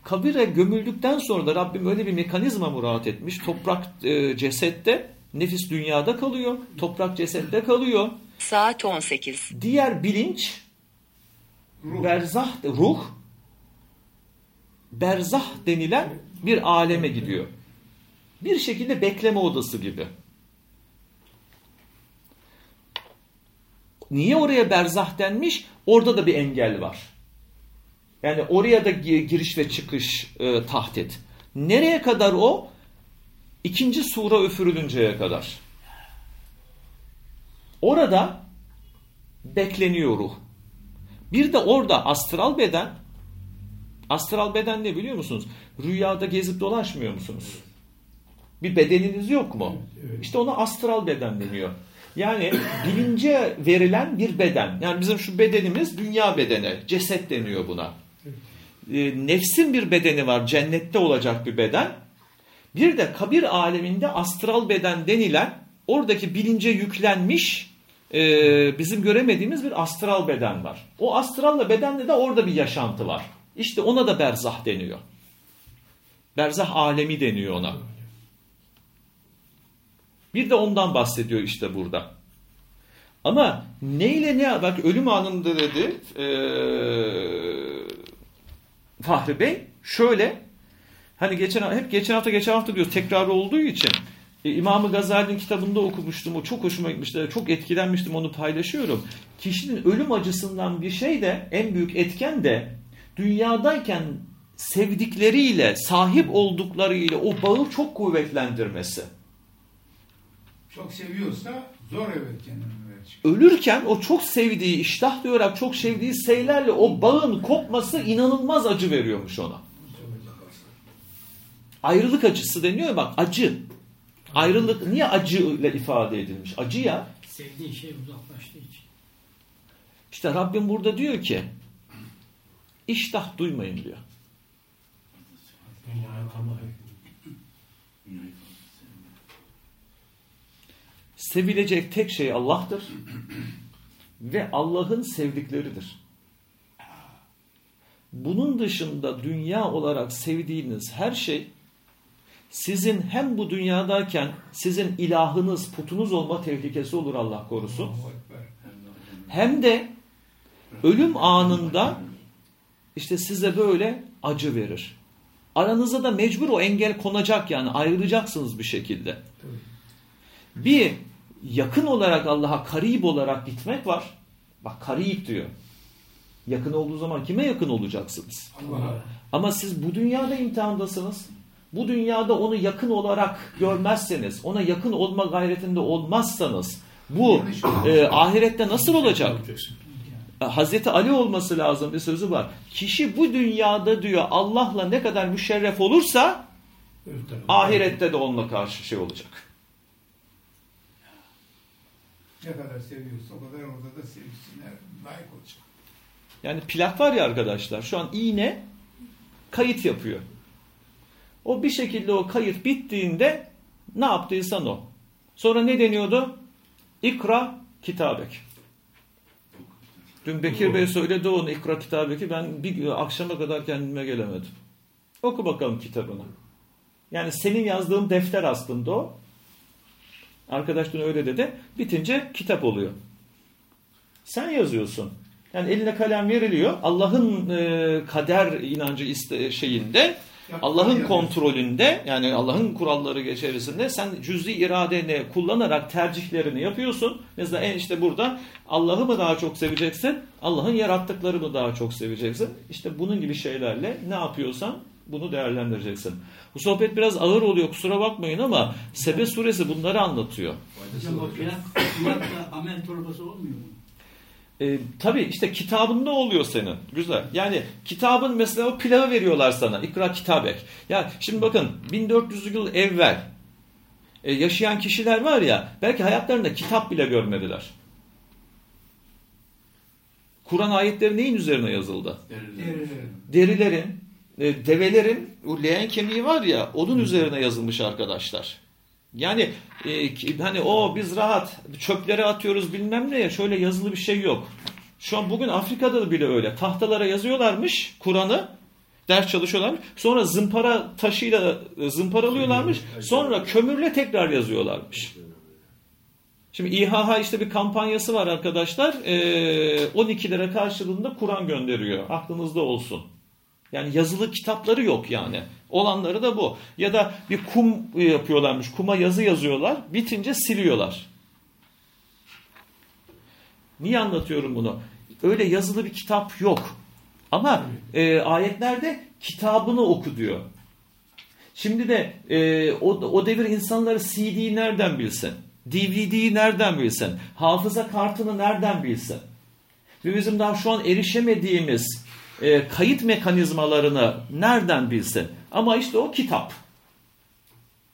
Kabire gömüldükten sonra da Rabbim öyle bir mekanizma murat etmiş. Toprak e, cesette, nefis dünyada kalıyor. Toprak cesette kalıyor. Saat 18. Diğer bilinç berzah, ruh berzah denilen bir aleme gidiyor. Bir şekilde bekleme odası gibi. Niye oraya berzah denmiş? Orada da bir engel var. Yani oraya da gi- giriş ve çıkış e, tahdit. Nereye kadar o? İkinci sura üfürülünceye kadar. Orada bekleniyor ruh. Bir de orada astral beden astral beden ne biliyor musunuz? Rüyada gezip dolaşmıyor musunuz? Bir bedeniniz yok mu? İşte ona astral beden deniyor. Yani bilince verilen bir beden. Yani bizim şu bedenimiz dünya bedeni. Ceset deniyor buna. E, nefsin bir bedeni var. Cennette olacak bir beden. Bir de kabir aleminde astral beden denilen oradaki bilince yüklenmiş e, bizim göremediğimiz bir astral beden var. O astralla bedenle de orada bir yaşantı var. İşte ona da berzah deniyor. Berzah alemi deniyor ona. Bir de ondan bahsediyor işte burada. Ama neyle ne bak ölüm anında dedi eee Fahri Bey şöyle hani geçen hep geçen hafta geçen hafta diyor tekrar olduğu için e, İmam-ı Gazali'nin kitabında okumuştum. O çok hoşuma gitmişti. Çok etkilenmiştim. Onu paylaşıyorum. Kişinin ölüm acısından bir şey de en büyük etken de dünyadayken sevdikleriyle, sahip olduklarıyla o bağı çok kuvvetlendirmesi. Çok seviyorsa zor evet kendini. Ölürken o çok sevdiği, iştah duyarak çok sevdiği şeylerle o bağın kopması inanılmaz acı veriyormuş ona. Ayrılık acısı deniyor ya bak acı. Ayrılık niye acı ile ifade edilmiş? Acı ya. Sevdiği şey uzaklaştığı için. İşte Rabbim burada diyor ki iştah duymayın diyor. Dünyaya tamam. Sevilecek tek şey Allah'tır ve Allah'ın sevdikleridir. Bunun dışında dünya olarak sevdiğiniz her şey sizin hem bu dünyadayken sizin ilahınız, putunuz olma tehlikesi olur Allah korusun. Hem de ölüm anında işte size böyle acı verir. Aranıza da mecbur o engel konacak yani ayrılacaksınız bir şekilde. Bir yakın olarak Allah'a karib olarak gitmek var. Bak karib diyor. Yakın olduğu zaman kime yakın olacaksınız? Allah'a. Ama siz bu dünyada imtihandasınız. Bu dünyada onu yakın olarak görmezseniz, ona yakın olma gayretinde olmazsanız bu e, ahirette nasıl olacak? Hazreti Ali olması lazım bir sözü var. Kişi bu dünyada diyor Allah'la ne kadar müşerref olursa ahirette de onunla karşı şey olacak. Ne kadar seviyorsa o kadar orada da sevsinler. Layık olacak. Yani plak var ya arkadaşlar şu an iğne kayıt yapıyor. O bir şekilde o kayıt bittiğinde ne yaptıysan o. Sonra ne deniyordu? İkra kitabek. Dün Bekir Bey söyledi onu ikra kitabeki. Ben bir akşama kadar kendime gelemedim. Oku bakalım kitabını. Yani senin yazdığın defter aslında o. Arkadaş dün öyle dedi. Bitince kitap oluyor. Sen yazıyorsun. Yani eline kalem veriliyor. Allah'ın e, kader inancı iste, şeyinde, Allah'ın kontrolünde, yani Allah'ın kuralları içerisinde sen cüz'i iradeni kullanarak tercihlerini yapıyorsun. Mesela en işte burada Allah'ı mı daha çok seveceksin, Allah'ın yarattıkları mı daha çok seveceksin? İşte bunun gibi şeylerle ne yapıyorsan bunu değerlendireceksin. Bu sohbet biraz ağır oluyor kusura bakmayın ama Sebe suresi bunları anlatıyor. Hocam o plak, plak da amel torbası olmuyor mu? E, tabii işte kitabında oluyor senin. Güzel. Yani kitabın mesela o pilavı veriyorlar sana. İkra kitabek. Ya şimdi bakın 1400 yıl evvel e, yaşayan kişiler var ya belki hayatlarında kitap bile görmediler. Kur'an ayetleri neyin üzerine yazıldı? Derileri. Derilerin, e, develerin o leğen kemiği var ya onun üzerine yazılmış arkadaşlar. Yani e, hani o biz rahat çöplere atıyoruz bilmem ne ya şöyle yazılı bir şey yok. Şu an bugün Afrika'da da bile öyle. Tahtalara yazıyorlarmış Kur'an'ı. Ders çalışıyorlarmış. Sonra zımpara taşıyla e, zımparalıyorlarmış. Sonra kömürle tekrar yazıyorlarmış. Şimdi İHH işte bir kampanyası var arkadaşlar. Ee, 12 lira karşılığında Kur'an gönderiyor. Aklınızda olsun. Yani yazılı kitapları yok yani. Olanları da bu. Ya da bir kum yapıyorlarmış. Kuma yazı yazıyorlar. Bitince siliyorlar. Niye anlatıyorum bunu? Öyle yazılı bir kitap yok. Ama e, ayetlerde kitabını oku diyor. Şimdi de e, o, o devir insanları CD'yi nereden bilsin? DVD'yi nereden bilsin? Hafıza kartını nereden bilsin? Ve bizim daha şu an erişemediğimiz e, kayıt mekanizmalarını nereden bilsin? Ama işte o kitap.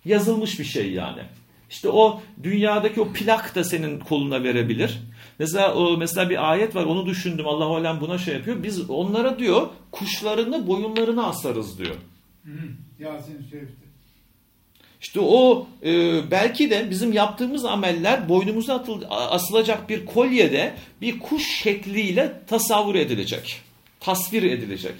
Yazılmış bir şey yani. İşte o dünyadaki o plak da senin koluna verebilir. Mesela o mesela bir ayet var onu düşündüm Allah alem buna şey yapıyor. Biz onlara diyor kuşlarını boyunlarına asarız diyor. Yasin-i Şerif'te. İşte o e, belki de bizim yaptığımız ameller boynumuza atıl, asılacak bir kolyede bir kuş şekliyle tasavvur edilecek. Tasvir edilecek.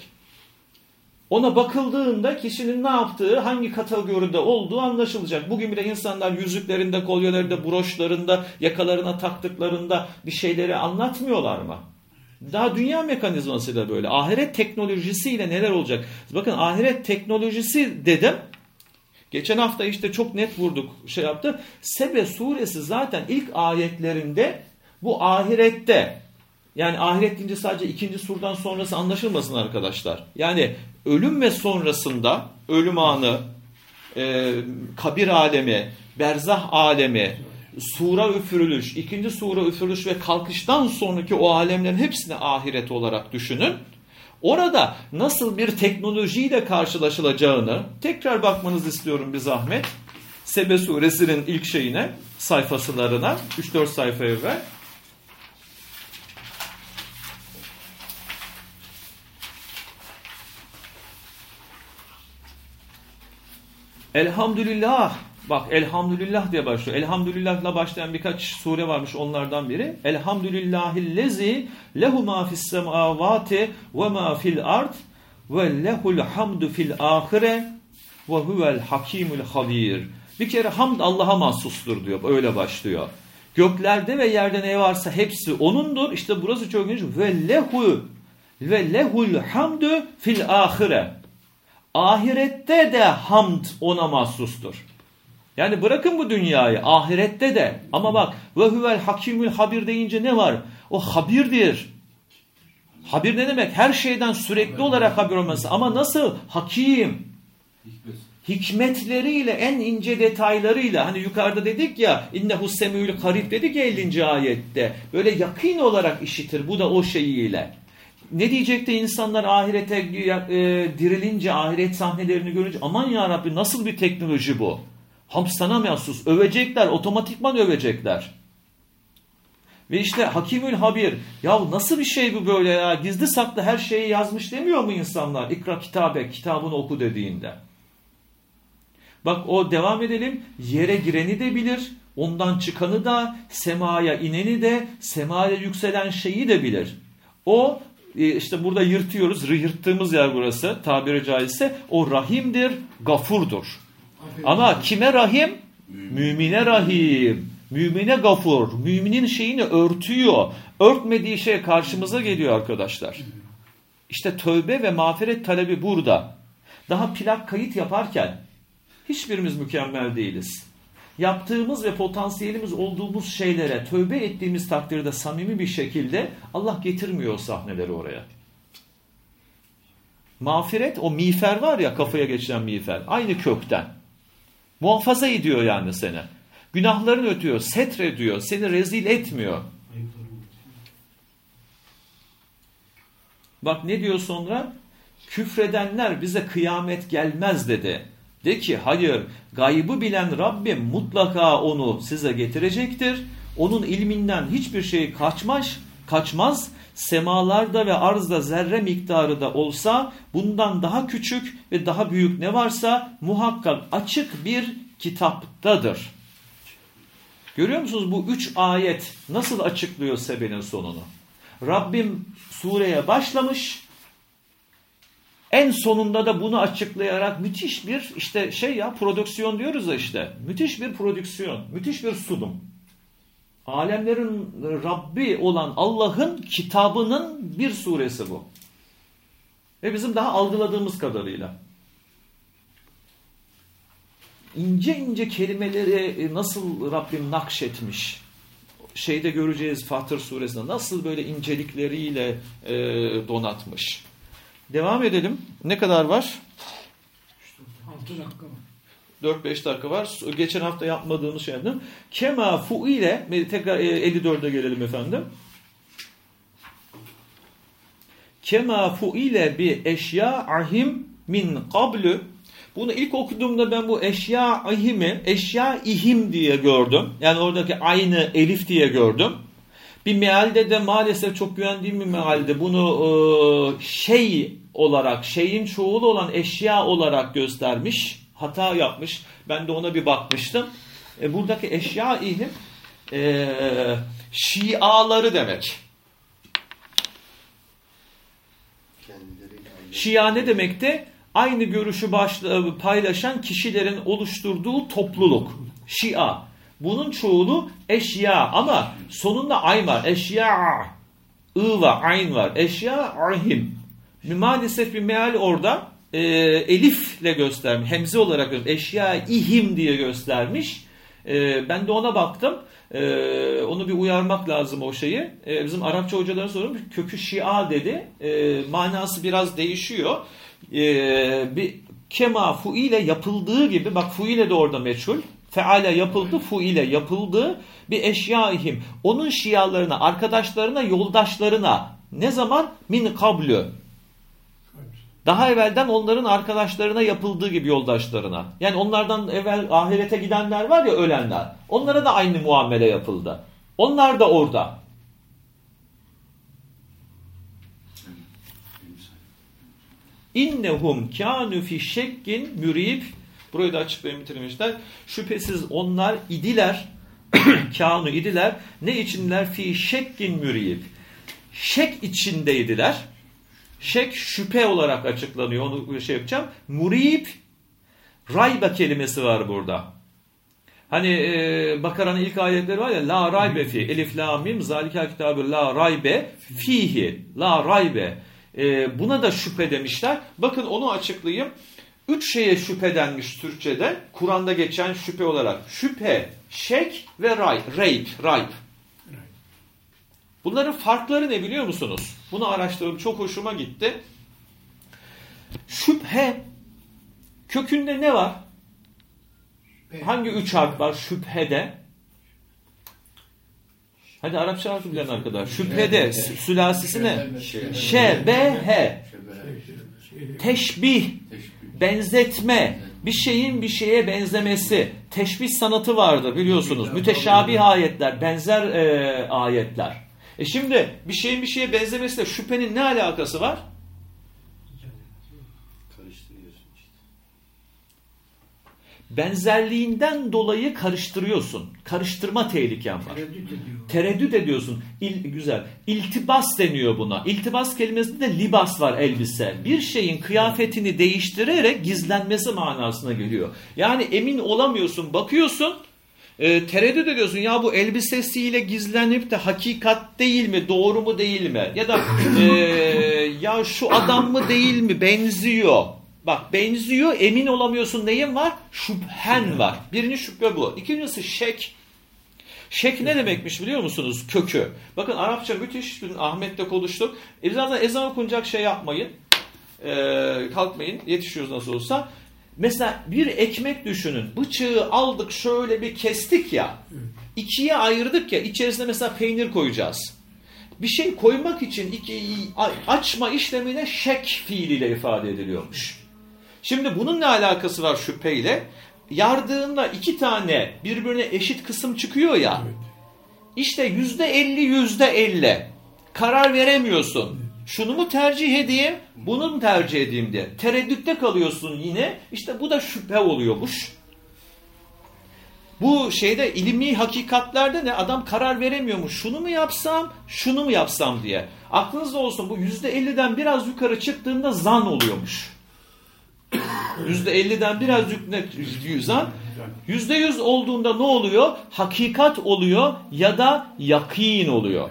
Ona bakıldığında kişinin ne yaptığı, hangi kategoride olduğu anlaşılacak. Bugün bile insanlar yüzüklerinde, kolyelerinde, broşlarında, yakalarına taktıklarında bir şeyleri anlatmıyorlar mı? Daha dünya mekanizmasıyla böyle. Ahiret teknolojisiyle neler olacak? Bakın ahiret teknolojisi dedim. Geçen hafta işte çok net vurduk şey yaptı. Sebe suresi zaten ilk ayetlerinde bu ahirette yani ahiret deyince sadece ikinci surdan sonrası anlaşılmasın arkadaşlar. Yani ölüm ve sonrasında ölüm anı, e, kabir alemi, berzah alemi, sura üfürülüş, ikinci sura üfürülüş ve kalkıştan sonraki o alemlerin hepsini ahiret olarak düşünün. Orada nasıl bir teknolojiyle karşılaşılacağını tekrar bakmanızı istiyorum bir zahmet. Sebe suresinin ilk şeyine, sayfasılarına, 3-4 sayfa evvel. Elhamdülillah. Bak elhamdülillah diye başlıyor. Elhamdülillahla başlayan birkaç sure varmış onlardan biri. Elhamdülillahillezi lehu ma fis semavati ve ma fil ard ve lehul hamdu fil ahire ve huvel hakimul habir. Bir kere hamd Allah'a mahsustur diyor. Öyle başlıyor. Göklerde ve yerde ne varsa hepsi onundur. İşte burası çok ilginç. Ve lehu ve lehul hamdu fil ahire. Ahirette de hamd ona mahsustur. Yani bırakın bu dünyayı ahirette de ama bak ve huvel hakimül habir deyince ne var? O habirdir. Habir ne demek? Her şeyden sürekli olarak haber olması ama nasıl? Hakim. Hikmet. Hikmetleriyle en ince detaylarıyla hani yukarıda dedik ya innehu semül karib dedik ya 50. ayette. Böyle yakın olarak işitir bu da o şeyiyle. Ne diyecekti insanlar ahirete e, dirilince ahiret sahnelerini görünce aman ya Rabbi nasıl bir teknoloji bu? Hamstana mahsus övecekler otomatikman övecekler. Ve işte Hakimül Habir ya nasıl bir şey bu böyle ya gizli saklı her şeyi yazmış demiyor mu insanlar? İkra kitabe kitabını oku dediğinde. Bak o devam edelim yere gireni de bilir ondan çıkanı da semaya ineni de semaya yükselen şeyi de bilir. O işte burada yırtıyoruz yırttığımız yer burası tabiri caizse o rahimdir gafurdur. Aferin. Ama kime rahim? Mümine rahim. Mümine gafur. Müminin şeyini örtüyor. Örtmediği şey karşımıza geliyor arkadaşlar. İşte tövbe ve mağfiret talebi burada. Daha plak kayıt yaparken hiçbirimiz mükemmel değiliz. Yaptığımız ve potansiyelimiz olduğumuz şeylere tövbe ettiğimiz takdirde samimi bir şekilde Allah getirmiyor sahneleri oraya. Mağfiret o miğfer var ya kafaya geçen miğfer aynı kökten. Muhafaza ediyor yani seni. Günahlarını ötüyor, setrediyor, seni rezil etmiyor. Bak ne diyor sonra? Küfredenler bize kıyamet gelmez dedi. De ki hayır gaybı bilen Rabbim mutlaka onu size getirecektir. Onun ilminden hiçbir şey kaçmaz, kaçmaz. Semalarda ve arzda zerre miktarı da olsa bundan daha küçük ve daha büyük ne varsa muhakkak açık bir kitaptadır. Görüyor musunuz bu üç ayet nasıl açıklıyor sebenin sonunu? Rabbim sureye başlamış. En sonunda da bunu açıklayarak müthiş bir işte şey ya prodüksiyon diyoruz da işte. Müthiş bir prodüksiyon, müthiş bir sunum. Alemlerin Rabbi olan Allah'ın kitabının bir suresi bu. Ve bizim daha algıladığımız kadarıyla. ince ince kelimeleri nasıl Rabbim nakşetmiş. Şeyde göreceğiz Fatır suresinde nasıl böyle incelikleriyle e, donatmış. Devam edelim. Ne kadar var? 6 dakika var. 4-5 dakika var. Geçen hafta yapmadığımız şey yaptım. Kema fu ile tekrar 54'e gelelim efendim. Kema fu ile bi eşya ahim min qablu bunu ilk okuduğumda ben bu eşya ihimi eşya ihim diye gördüm. Yani oradaki aynı elif diye gördüm. Bir mealde de maalesef çok güvendiğim bir mealde bunu e, şey olarak, şeyin çoğulu olan eşya olarak göstermiş. Hata yapmış. Ben de ona bir bakmıştım. E, buradaki eşya ihim e, şiaları demek. Şia ne demekti? Aynı görüşü başla, paylaşan kişilerin oluşturduğu topluluk. Şia. Bunun çoğulu eşya ama sonunda ayn var. Eşya. I var, ayn var. Eşya ahim. Maalesef bir meal orada e, elifle göstermiş. Hemze olarak göstermiş. Eşya ihim diye göstermiş. E, ben de ona baktım. E, onu bir uyarmak lazım o şeyi. E, bizim Arapça hocalara sordum. Kökü şia dedi. E, manası biraz değişiyor. E, bir kema fu ile yapıldığı gibi bak fu ile de orada meçhul. Feale yapıldı, fu ile yapıldı. Bir eşyaihim. Onun şialarına, arkadaşlarına, yoldaşlarına ne zaman? Min kablü. Daha evvelden onların arkadaşlarına yapıldığı gibi yoldaşlarına. Yani onlardan evvel ahirete gidenler var ya ölenler. Onlara da aynı muamele yapıldı. Onlar da orada. İnnehum kânü fi şekkin mürib. Burayı da açıklayayım bitirmişler. Şüphesiz onlar idiler. kânü idiler. Ne içinler? Fi şekkin mürib. Şek içindeydiler. Şek şüphe olarak açıklanıyor. Onu şey yapacağım. Murib rayba kelimesi var burada. Hani e, Bakara'nın ilk ayetleri var ya la raybe fi elif la mim zalika kitabı la raybe fihi la raybe e, buna da şüphe demişler. Bakın onu açıklayayım. Üç şeye şüphe denmiş Türkçe'de. Kur'an'da geçen şüphe olarak. Şüphe, şek ve ray, rape, rape. Bunların farkları ne biliyor musunuz? Bunu araştırdım. Çok hoşuma gitti. Şüphe kökünde ne var? Hangi üç harf var şüphede? Hadi Arapça harfi bilen arkadaş. Şüphede sü- sülasisi ne? Ş, B, H. Teşbih, benzetme, bir şeyin bir şeye benzemesi. Teşbih sanatı vardır biliyorsunuz. Müteşabih ayetler, benzer e, ayetler. E şimdi bir şeyin bir şeye benzemesiyle şüphenin ne alakası var? Benzerliğinden dolayı karıştırıyorsun. Karıştırma tehliken var. Tereddüt ediyor. Tereddüt ediyorsun. İl, güzel. İltibas deniyor buna. İltibas kelimesinde de libas var elbise. Bir şeyin kıyafetini değiştirerek gizlenmesi manasına geliyor. Yani emin olamıyorsun. Bakıyorsun. E, tereddüt ediyorsun. Ya bu elbisesiyle gizlenip de hakikat değil mi? Doğru mu değil mi? Ya da e, ya şu adam mı değil mi? Benziyor. Bak benziyor. Emin olamıyorsun. Neyin var? Şüphen var. Birinci şüphe bu. İkincisi şek. Şek ne demekmiş biliyor musunuz? Kökü. Bakın Arapça müthiş. Dün Ahmet'le konuştuk. E zaten ezan okunacak şey yapmayın. Ee, kalkmayın. Yetişiyoruz nasıl olsa. Mesela bir ekmek düşünün. Bıçağı aldık şöyle bir kestik ya. ikiye ayırdık ya. içerisine mesela peynir koyacağız. Bir şey koymak için iki, açma işlemine şek fiiliyle ifade ediliyormuş. Şimdi bunun ne alakası var şüpheyle? Yardığında iki tane birbirine eşit kısım çıkıyor ya. İşte yüzde elli yüzde elli. Karar veremiyorsun. Şunu mu tercih edeyim, bunu mu tercih edeyim diye. Tereddütte kalıyorsun yine. İşte bu da şüphe oluyormuş. Bu şeyde ilmi hakikatlerde ne? Adam karar veremiyormuş. Şunu mu yapsam, şunu mu yapsam diye. Aklınızda olsun bu yüzde elliden biraz yukarı çıktığında zan oluyormuş. %50'den biraz yükle zan. %100 olduğunda ne oluyor? Hakikat oluyor ya da yakin oluyor.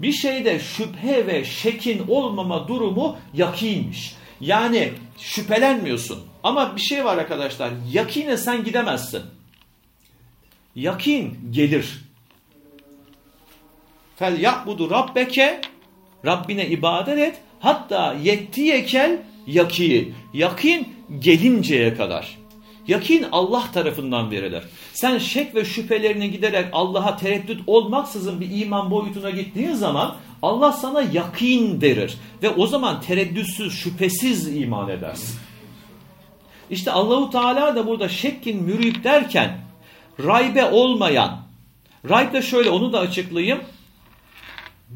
Bir şeyde şüphe ve şekin olmama durumu yakinmiş. Yani şüphelenmiyorsun. Ama bir şey var arkadaşlar. Yakine sen gidemezsin. Yakin gelir. Fel ya'budu rabbeke Rabbine ibadet et. Hatta yettiyekel yakin. Yakin gelinceye kadar. Yakin Allah tarafından verilir. Sen şek ve şüphelerine giderek Allah'a tereddüt olmaksızın bir iman boyutuna gittiğin zaman Allah sana yakin verir. Ve o zaman tereddütsüz, şüphesiz iman edersin. İşte Allahu Teala da burada şekkin mürüp derken raybe olmayan, raybe şöyle onu da açıklayayım.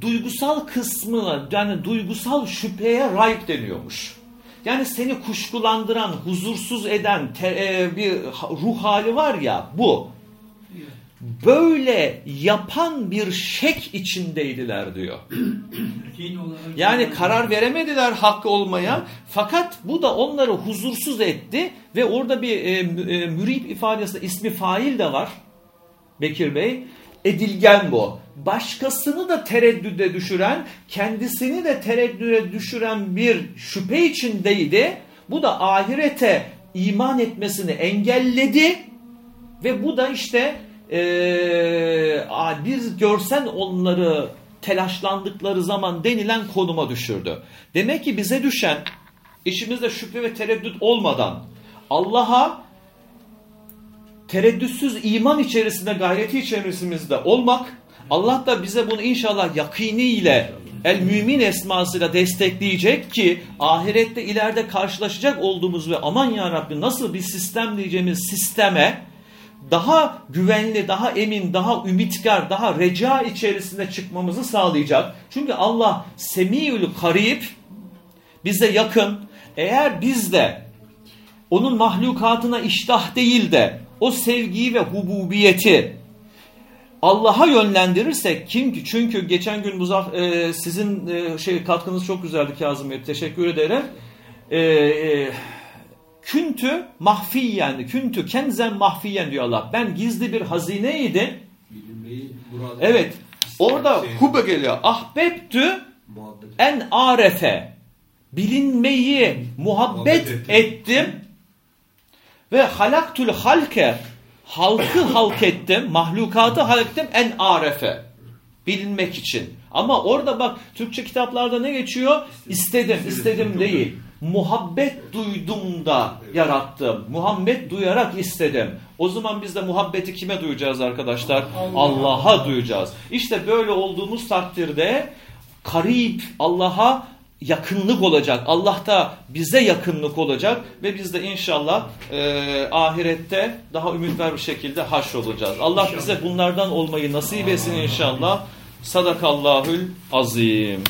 Duygusal kısmına yani duygusal şüpheye rayb deniyormuş. Yani seni kuşkulandıran, huzursuz eden e, bir ruh hali var ya bu. Böyle yapan bir şek içindeydiler diyor. Yani karar veremediler hakkı olmaya. Fakat bu da onları huzursuz etti ve orada bir e, e, ifadesi ismi fail de var. Bekir Bey. Edilgen bu. Başkasını da tereddüde düşüren, kendisini de tereddüde düşüren bir şüphe içindeydi. Bu da ahirete iman etmesini engelledi ve bu da işte ee, bir görsen onları telaşlandıkları zaman denilen konuma düşürdü. Demek ki bize düşen işimizde şüphe ve tereddüt olmadan Allah'a tereddütsüz iman içerisinde gayreti içerisinde olmak Allah da bize bunu inşallah yakiniyle el mümin esmasıyla destekleyecek ki ahirette ileride karşılaşacak olduğumuz ve aman ya Rabbi nasıl bir sistem diyeceğimiz sisteme daha güvenli, daha emin, daha ümitkar, daha reca içerisinde çıkmamızı sağlayacak. Çünkü Allah semiül karib bize yakın. Eğer biz de onun mahlukatına iştah değil de o sevgiyi ve hububiyeti Allah'a yönlendirirsek kim ki çünkü geçen gün Muzaf, e, sizin e, şey katkınız çok güzeldi Kazım Bey teşekkür ederim. E, e, küntü mahfiyen, küntü kenzen mahfiyen diyor Allah. Ben gizli bir hazineydim. Evet. Orada hube geliyor. Ahbebtü en arefe. bilinmeyi muhabbet Muhabbet ettim ve halaktul halke halkı halk ettim, mahlukatı halk ettim en arefe bilinmek için. Ama orada bak Türkçe kitaplarda ne geçiyor? İstedim, istedim değil. Muhabbet duydum da yarattım. Muhabbet duyarak istedim. O zaman biz de muhabbeti kime duyacağız arkadaşlar? Allah'a duyacağız. İşte böyle olduğumuz takdirde karib Allah'a yakınlık olacak. Allah'ta bize yakınlık olacak ve biz de inşallah e, ahirette daha ümitler bir şekilde haş olacağız. Allah inşallah. bize bunlardan olmayı nasip etsin inşallah. Sadakallahül azim.